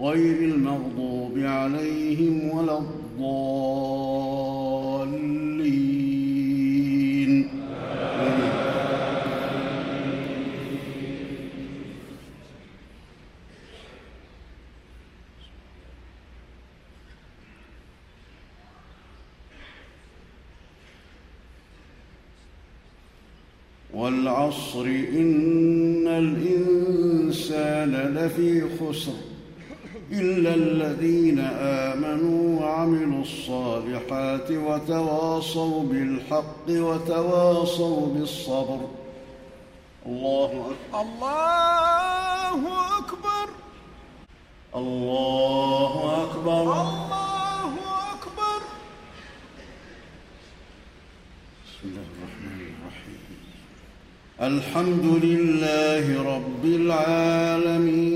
غير المغضوب عليهم ولا الضالين. والعصر إن الإنسان لفي خسر. إلا الذين آمنوا وعملوا الصالحات وتواصوا بالحق وتواصوا بالصبر. الله أكبر. الله أكبر. الله أكبر. الله أكبر. بسم الله الرحمن الرحيم. الحمد لله رب العالمين.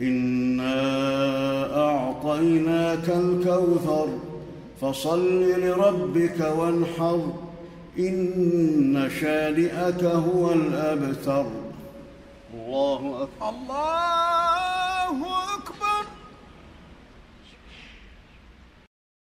انا اعطيناك الكوثر فصل لربك وانحر ان شانئك هو الابتر. الله أكبر. الله